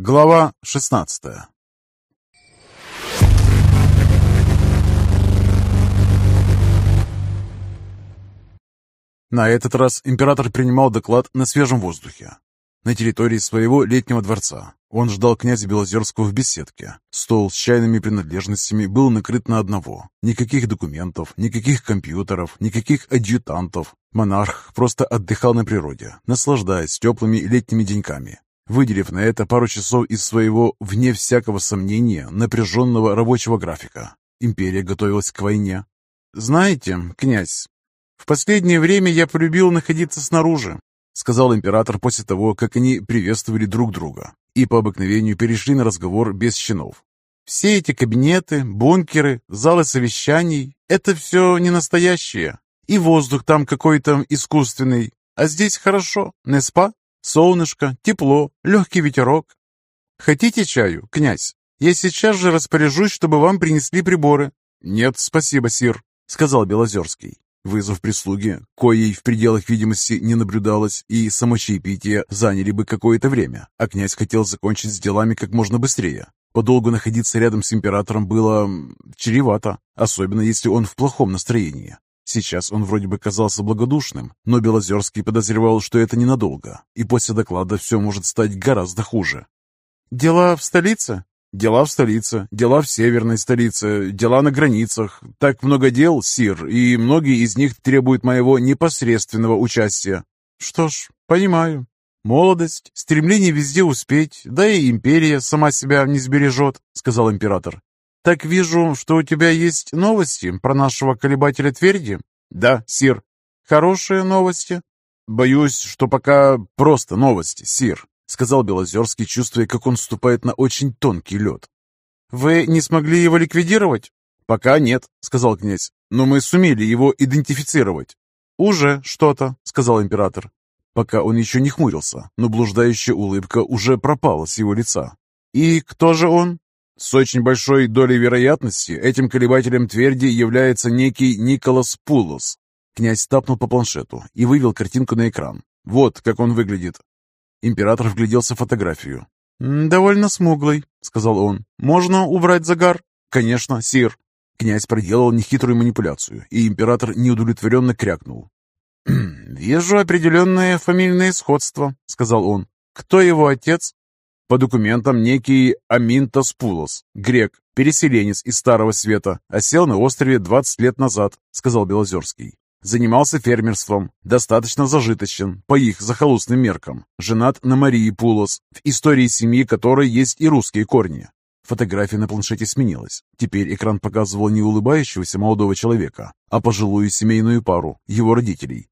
Глава 16 На этот раз император принимал доклад на свежем воздухе, на территории своего летнего дворца. Он ждал князя Белозерского в беседке. Стол с чайными принадлежностями был накрыт на одного. Никаких документов, никаких компьютеров, никаких адъютантов. Монарх просто отдыхал на природе, наслаждаясь теплыми летними деньками выделив на это пару часов из своего, вне всякого сомнения, напряженного рабочего графика. Империя готовилась к войне. «Знаете, князь, в последнее время я полюбил находиться снаружи», сказал император после того, как они приветствовали друг друга и по обыкновению перешли на разговор без чинов. «Все эти кабинеты, бункеры, залы совещаний — это все не настоящее. И воздух там какой-то искусственный. А здесь хорошо, не спа?» Солнышко, тепло, легкий ветерок. Хотите чаю, князь? Я сейчас же распоряжусь, чтобы вам принесли приборы. Нет, спасибо, сир, сказал Белозерский. Вызов прислуги, коей в пределах видимости не наблюдалось, и само чаепитие заняли бы какое-то время, а князь хотел закончить с делами как можно быстрее. Подолгу находиться рядом с императором было чревато, особенно если он в плохом настроении. Сейчас он вроде бы казался благодушным, но Белозерский подозревал, что это ненадолго, и после доклада все может стать гораздо хуже. «Дела в столице?» «Дела в столице, дела в северной столице, дела на границах. Так много дел, Сир, и многие из них требуют моего непосредственного участия». «Что ж, понимаю. Молодость, стремление везде успеть, да и империя сама себя не сбережет», — сказал император. «Так вижу, что у тебя есть новости про нашего колебателя тверди?» «Да, сир». «Хорошие новости?» «Боюсь, что пока просто новости, сир», — сказал Белозерский, чувствуя, как он ступает на очень тонкий лед. «Вы не смогли его ликвидировать?» «Пока нет», — сказал князь, — «но мы сумели его идентифицировать». «Уже что-то», — сказал император. Пока он еще не хмурился, но блуждающая улыбка уже пропала с его лица. «И кто же он?» С очень большой долей вероятности этим колебателем тверди является некий Николас Пулос. Князь тапнул по планшету и вывел картинку на экран. Вот как он выглядит. Император вгляделся в фотографию. «Довольно смуглый», — сказал он. «Можно убрать загар?» «Конечно, сир». Князь проделал нехитрую манипуляцию, и император неудовлетворенно крякнул. «Вижу определенное фамильное сходство», — сказал он. «Кто его отец?» По документам некий Аминтас Пулос, грек, переселенец из Старого Света, осел на острове 20 лет назад, сказал Белозерский. Занимался фермерством, достаточно зажиточен, по их захолустным меркам. Женат на Марии Пулос, в истории семьи которой есть и русские корни. Фотография на планшете сменилась. Теперь экран показывал не улыбающегося молодого человека, а пожилую семейную пару, его родителей.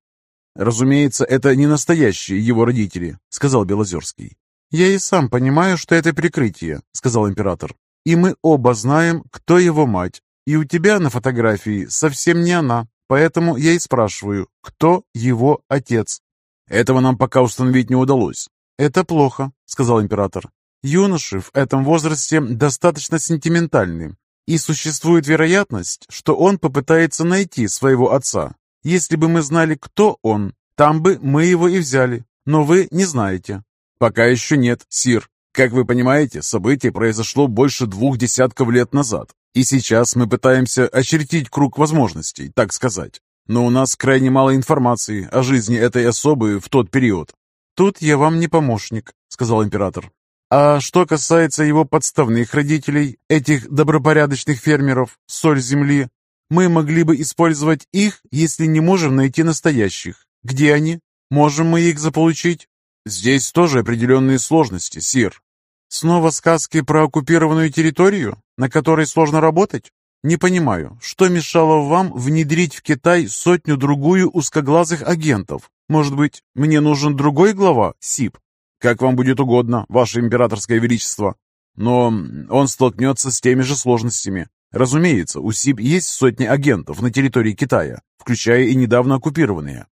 «Разумеется, это не настоящие его родители», — сказал Белозерский. «Я и сам понимаю, что это прикрытие», — сказал император. «И мы оба знаем, кто его мать. И у тебя на фотографии совсем не она. Поэтому я и спрашиваю, кто его отец?» «Этого нам пока установить не удалось». «Это плохо», — сказал император. «Юноши в этом возрасте достаточно сентиментальны, и существует вероятность, что он попытается найти своего отца. Если бы мы знали, кто он, там бы мы его и взяли. Но вы не знаете. «Пока еще нет, Сир. Как вы понимаете, событие произошло больше двух десятков лет назад, и сейчас мы пытаемся очертить круг возможностей, так сказать. Но у нас крайне мало информации о жизни этой особы в тот период». «Тут я вам не помощник», — сказал император. «А что касается его подставных родителей, этих добропорядочных фермеров, соль земли, мы могли бы использовать их, если не можем найти настоящих. Где они? Можем мы их заполучить?» «Здесь тоже определенные сложности, Сир». «Снова сказки про оккупированную территорию, на которой сложно работать? Не понимаю, что мешало вам внедрить в Китай сотню-другую узкоглазых агентов? Может быть, мне нужен другой глава, СИП? Как вам будет угодно, ваше императорское величество. Но он столкнется с теми же сложностями. Разумеется, у СИП есть сотни агентов на территории Китая, включая и недавно оккупированные.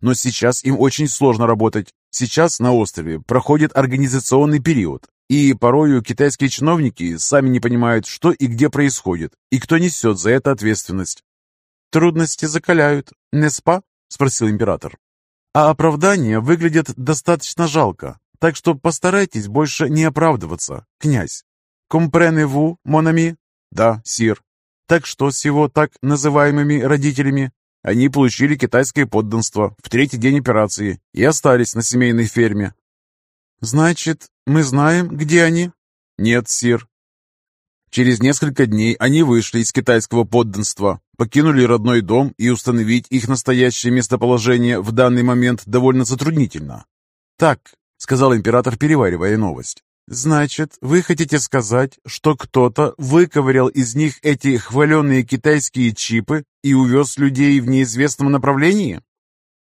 Но сейчас им очень сложно работать. Сейчас на острове проходит организационный период, и порою китайские чиновники сами не понимают, что и где происходит, и кто несет за это ответственность. «Трудности закаляют, не спа?» – спросил император. «А оправдания выглядят достаточно жалко. Так что постарайтесь больше не оправдываться, князь. Компрене-ву, Монами? Да, сир. Так что с его так называемыми родителями? Они получили китайское подданство в третий день операции и остались на семейной ферме. Значит, мы знаем, где они? Нет, сир. Через несколько дней они вышли из китайского подданства, покинули родной дом и установить их настоящее местоположение в данный момент довольно затруднительно. «Так», — сказал император, переваривая новость, «значит, вы хотите сказать, что кто-то выковырял из них эти хваленные китайские чипы и увез людей в неизвестном направлении?»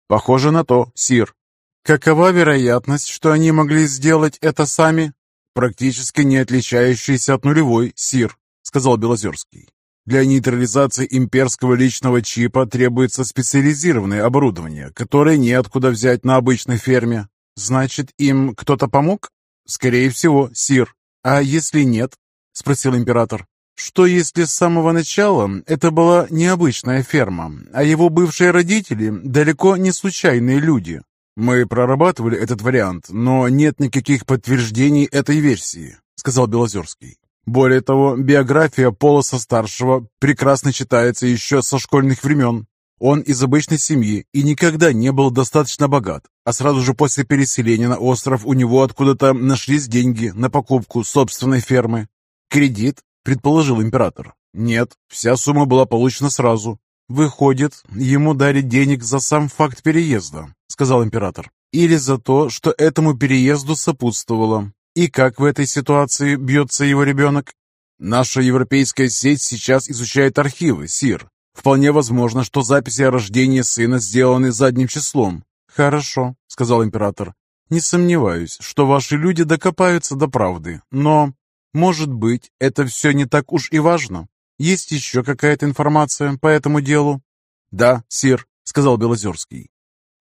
«Похоже на то, сир». «Какова вероятность, что они могли сделать это сами?» «Практически не отличающийся от нулевой, сир», — сказал Белозерский. Для нейтрализации имперского личного чипа требуется специализированное оборудование, которое неоткуда взять на обычной ферме. Значит, им кто-то помог? Скорее всего, Сир. А если нет? Спросил император. Что если с самого начала это была необычная ферма, а его бывшие родители далеко не случайные люди? Мы прорабатывали этот вариант, но нет никаких подтверждений этой версии, сказал Белозерский. Более того, биография Полоса-старшего прекрасно читается еще со школьных времен. Он из обычной семьи и никогда не был достаточно богат, а сразу же после переселения на остров у него откуда-то нашлись деньги на покупку собственной фермы. «Кредит?» – предположил император. «Нет, вся сумма была получена сразу. Выходит, ему дали денег за сам факт переезда», – сказал император. «Или за то, что этому переезду сопутствовало. И как в этой ситуации бьется его ребенок? Наша европейская сеть сейчас изучает архивы, Сир. Вполне возможно, что записи о рождении сына сделаны задним числом. Хорошо, сказал император. Не сомневаюсь, что ваши люди докопаются до правды, но, может быть, это все не так уж и важно. Есть еще какая-то информация по этому делу? Да, Сир, сказал Белозерский.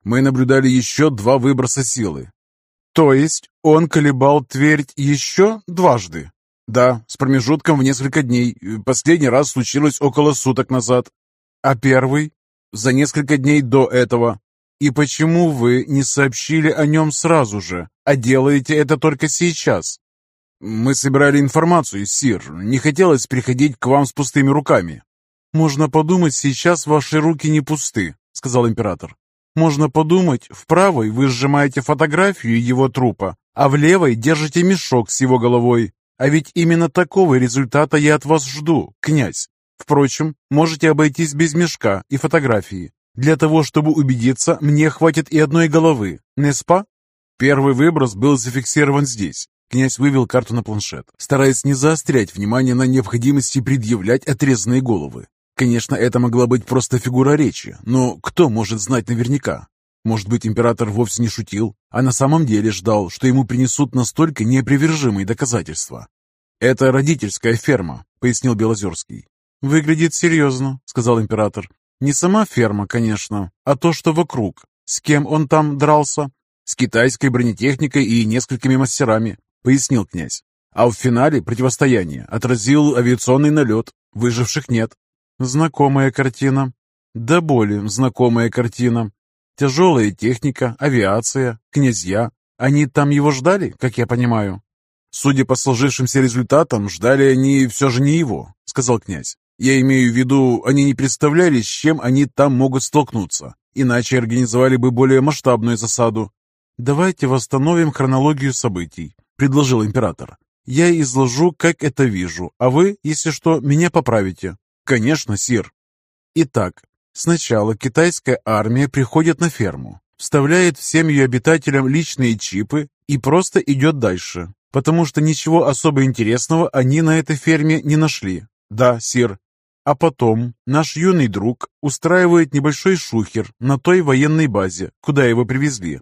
Мы наблюдали еще два выброса силы. То есть он колебал твердь еще дважды? Да, с промежутком в несколько дней. Последний раз случилось около суток назад. А первый? За несколько дней до этого. И почему вы не сообщили о нем сразу же, а делаете это только сейчас? Мы собирали информацию, Сир. Не хотелось приходить к вам с пустыми руками. Можно подумать, сейчас ваши руки не пусты, сказал император. Можно подумать, в правой вы сжимаете фотографию его трупа, а в левой держите мешок с его головой. А ведь именно такого результата я от вас жду, князь. Впрочем, можете обойтись без мешка и фотографии. Для того, чтобы убедиться, мне хватит и одной головы. Не спа? Первый выброс был зафиксирован здесь. Князь вывел карту на планшет, стараясь не заострять внимание на необходимости предъявлять отрезанные головы. Конечно, это могла быть просто фигура речи, но кто может знать наверняка? Может быть, император вовсе не шутил, а на самом деле ждал, что ему принесут настолько неопривержимые доказательства. «Это родительская ферма», — пояснил Белозерский. «Выглядит серьезно», — сказал император. «Не сама ферма, конечно, а то, что вокруг. С кем он там дрался?» «С китайской бронетехникой и несколькими мастерами», — пояснил князь. А в финале противостояния отразил авиационный налет. Выживших нет. Знакомая картина. Да более знакомая картина. Тяжелая техника, авиация, князья. Они там его ждали, как я понимаю? Судя по сложившимся результатам, ждали они все же не его, сказал князь. Я имею в виду, они не представляли, с чем они там могут столкнуться, иначе организовали бы более масштабную засаду. «Давайте восстановим хронологию событий», — предложил император. «Я изложу, как это вижу, а вы, если что, меня поправите. «Конечно, сир». Итак, сначала китайская армия приходит на ферму, вставляет всем ее обитателям личные чипы и просто идет дальше, потому что ничего особо интересного они на этой ферме не нашли. Да, сир. А потом наш юный друг устраивает небольшой шухер на той военной базе, куда его привезли.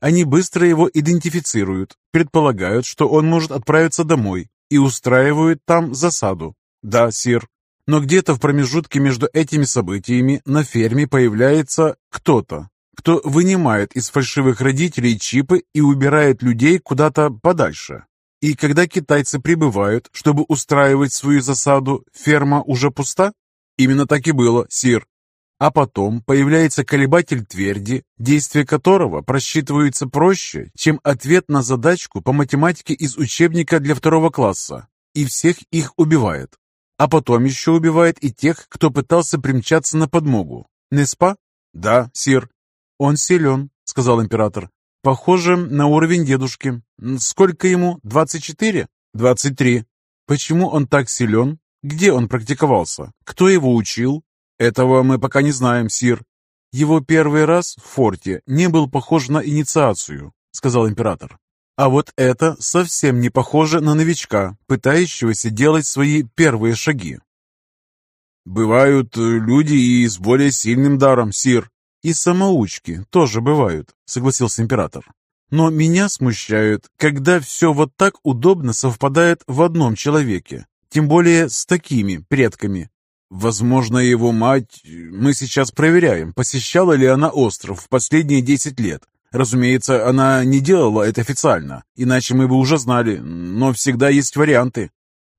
Они быстро его идентифицируют, предполагают, что он может отправиться домой и устраивают там засаду. Да, сир. Но где-то в промежутке между этими событиями на ферме появляется кто-то, кто вынимает из фальшивых родителей чипы и убирает людей куда-то подальше. И когда китайцы прибывают, чтобы устраивать свою засаду, ферма уже пуста? Именно так и было, сир. А потом появляется колебатель тверди, действие которого просчитывается проще, чем ответ на задачку по математике из учебника для второго класса, и всех их убивает. А потом еще убивает и тех, кто пытался примчаться на подмогу. Неспа? Да, сир. Он силен, сказал император. Похоже на уровень дедушки. Сколько ему? Двадцать четыре? Двадцать три. Почему он так силен? Где он практиковался? Кто его учил? Этого мы пока не знаем, сир. Его первый раз в форте не был похож на инициацию, сказал император. А вот это совсем не похоже на новичка, пытающегося делать свои первые шаги. «Бывают э, люди и с более сильным даром, сир. И самоучки тоже бывают», — согласился император. «Но меня смущают, когда все вот так удобно совпадает в одном человеке, тем более с такими предками. Возможно, его мать... Мы сейчас проверяем, посещала ли она остров в последние десять лет. Разумеется, она не делала это официально, иначе мы бы уже знали, но всегда есть варианты.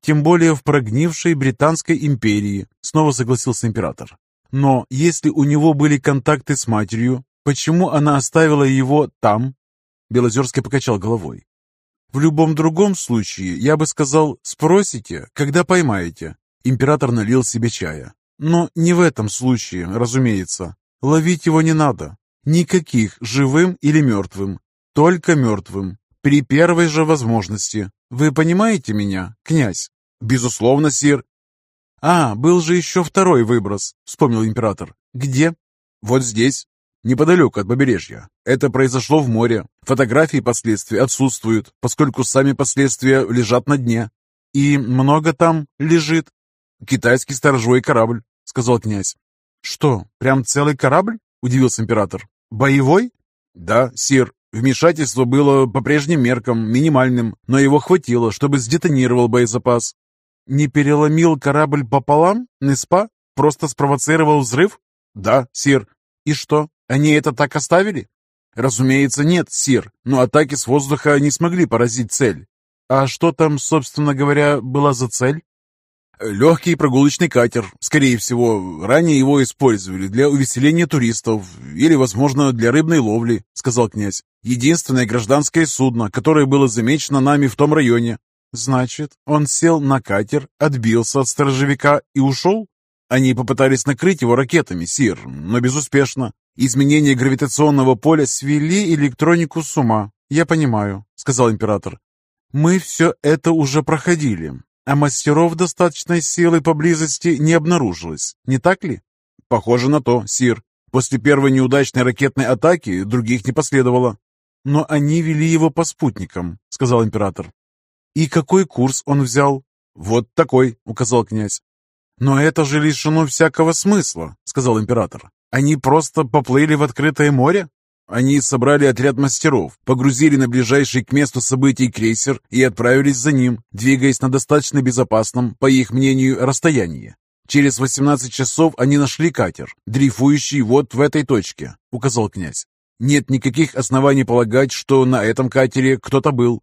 Тем более в прогнившей Британской империи, снова согласился император. Но если у него были контакты с матерью, почему она оставила его там? Белозерский покачал головой. В любом другом случае, я бы сказал, спросите, когда поймаете. Император налил себе чая. Но не в этом случае, разумеется. Ловить его не надо. Никаких живым или мертвым. Только мертвым. При первой же возможности. Вы понимаете меня, князь? Безусловно, сир. А, был же еще второй выброс, вспомнил император. Где? Вот здесь, неподалеку от побережья. Это произошло в море. Фотографии последствий отсутствуют, поскольку сами последствия лежат на дне. И много там лежит. «Китайский сторожевой корабль», — сказал князь. «Что, прям целый корабль?» — удивился император. «Боевой?» «Да, сир. Вмешательство было по прежним меркам, минимальным, но его хватило, чтобы сдетонировал боезапас». «Не переломил корабль пополам, Неспа? Просто спровоцировал взрыв?» «Да, сир. И что, они это так оставили?» «Разумеется, нет, сир, но атаки с воздуха не смогли поразить цель». «А что там, собственно говоря, была за цель?» Легкий прогулочный катер, скорее всего. Ранее его использовали для увеселения туристов или, возможно, для рыбной ловли, сказал князь. Единственное гражданское судно, которое было замечено нами в том районе. Значит, он сел на катер, отбился от сторожевика и ушел? Они попытались накрыть его ракетами, Сир, но безуспешно. Изменения гравитационного поля свели электронику с ума. Я понимаю, сказал император. Мы все это уже проходили. А мастеров достаточной силы поблизости не обнаружилось, не так ли? Похоже на то, Сир. После первой неудачной ракетной атаки других не последовало. Но они вели его по спутникам, сказал император. И какой курс он взял? Вот такой, указал князь. Но это же лишено всякого смысла, сказал император. Они просто поплыли в открытое море? Они собрали отряд мастеров, погрузили на ближайший к месту событий крейсер и отправились за ним, двигаясь на достаточно безопасном, по их мнению, расстоянии. Через 18 часов они нашли катер, дрейфующий вот в этой точке, указал князь. Нет никаких оснований полагать, что на этом катере кто-то был.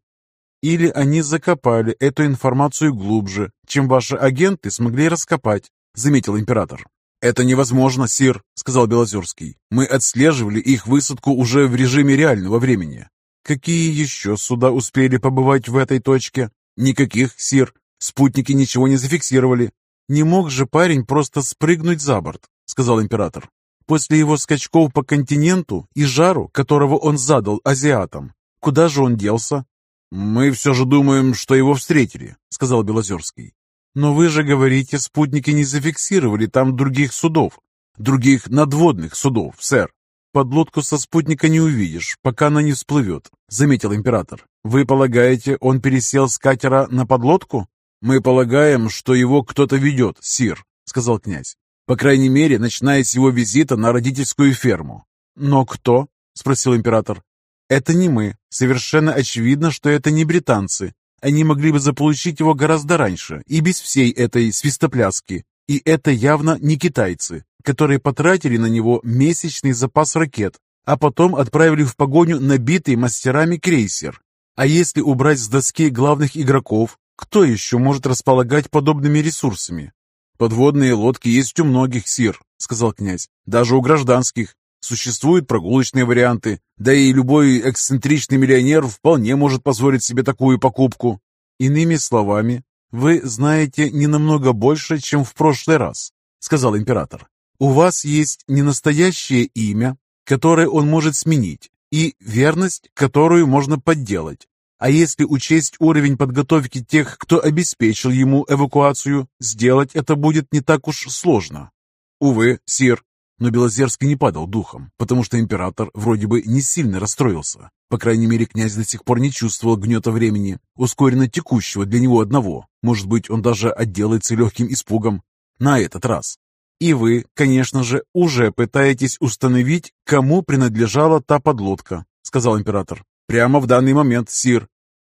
Или они закопали эту информацию глубже, чем ваши агенты смогли раскопать, заметил император. «Это невозможно, сир», — сказал Белозерский. «Мы отслеживали их высадку уже в режиме реального времени». «Какие еще суда успели побывать в этой точке?» «Никаких, сир. Спутники ничего не зафиксировали». «Не мог же парень просто спрыгнуть за борт», — сказал император. «После его скачков по континенту и жару, которого он задал азиатам, куда же он делся?» «Мы все же думаем, что его встретили», — сказал Белозерский. Но вы же говорите, спутники не зафиксировали там других судов, других надводных судов, сэр. Подлодку со спутника не увидишь, пока она не всплывет, заметил император. Вы полагаете, он пересел с катера на подлодку? Мы полагаем, что его кто-то ведет, сир, сказал князь. По крайней мере, начиная с его визита на родительскую ферму. Но кто? спросил император. Это не мы. Совершенно очевидно, что это не британцы. Они могли бы заполучить его гораздо раньше и без всей этой свистопляски. И это явно не китайцы, которые потратили на него месячный запас ракет, а потом отправили в погоню набитый мастерами крейсер. А если убрать с доски главных игроков, кто еще может располагать подобными ресурсами? Подводные лодки есть у многих, Сир, сказал князь. «Даже у гражданских. Существуют прогулочные варианты, да и любой эксцентричный миллионер вполне может позволить себе такую покупку». «Иными словами, вы знаете не намного больше, чем в прошлый раз», сказал император. «У вас есть не настоящее имя, которое он может сменить, и верность, которую можно подделать. А если учесть уровень подготовки тех, кто обеспечил ему эвакуацию, сделать это будет не так уж сложно. Увы, сир, но Белозерский не падал духом, потому что император вроде бы не сильно расстроился. По крайней мере, князь до сих пор не чувствовал гнета времени, ускоренно текущего для него одного. Может быть, он даже отделается легким испугом. На этот раз. И вы, конечно же, уже пытаетесь установить, кому принадлежала та подлодка, сказал император. Прямо в данный момент, Сир.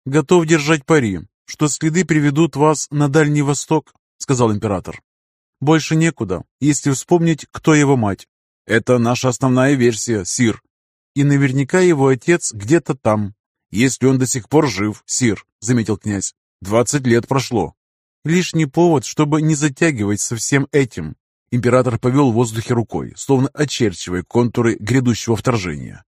Готов держать пари, что следы приведут вас на Дальний Восток, сказал император. Больше некуда, если вспомнить, кто его мать. Это наша основная версия, Сир. И наверняка его отец где-то там. Если он до сих пор жив, Сир, заметил князь. Двадцать лет прошло. Лишний повод, чтобы не затягивать со всем этим. Император повел в воздухе рукой, словно очерчивая контуры грядущего вторжения.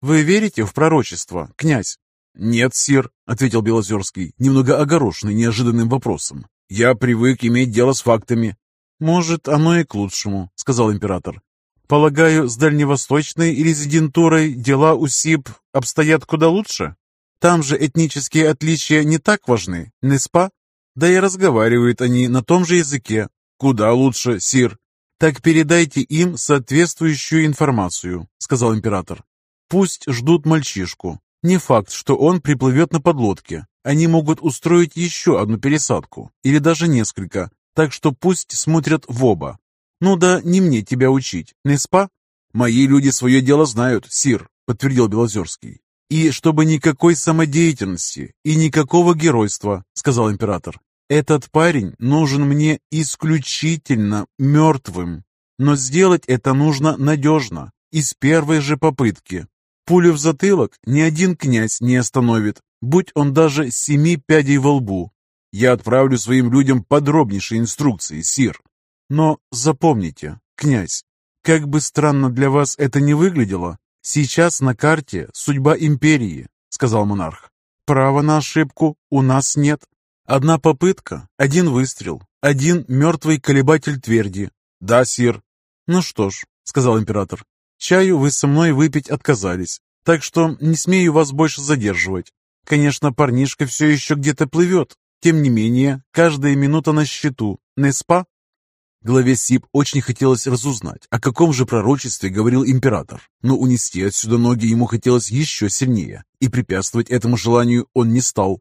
«Вы верите в пророчество, князь?» «Нет, сир», — ответил Белозерский, немного огорошенный неожиданным вопросом. «Я привык иметь дело с фактами». «Может, оно и к лучшему», — сказал император. «Полагаю, с дальневосточной резидентурой дела у СИП обстоят куда лучше? Там же этнические отличия не так важны, не спа? Да и разговаривают они на том же языке. Куда лучше, сир?» «Так передайте им соответствующую информацию», — сказал император. Пусть ждут мальчишку. Не факт, что он приплывет на подлодке. Они могут устроить еще одну пересадку, или даже несколько, так что пусть смотрят в оба. Ну да, не мне тебя учить, не спа? Мои люди свое дело знают, сир, подтвердил Белозерский. И чтобы никакой самодеятельности и никакого геройства, сказал император. Этот парень нужен мне исключительно мертвым. Но сделать это нужно надежно и с первой же попытки. Пулю в затылок ни один князь не остановит, будь он даже семи пядей во лбу. Я отправлю своим людям подробнейшие инструкции, сир. Но запомните, князь, как бы странно для вас это ни выглядело, сейчас на карте судьба империи, сказал монарх. Права на ошибку у нас нет. Одна попытка, один выстрел, один мертвый колебатель тверди. Да, сир. Ну что ж, сказал император, Чаю вы со мной выпить отказались, так что не смею вас больше задерживать. Конечно, парнишка все еще где-то плывет. Тем не менее, каждая минута на счету. Не спа? Главе СИП очень хотелось разузнать, о каком же пророчестве говорил император, но унести отсюда ноги ему хотелось еще сильнее, и препятствовать этому желанию он не стал.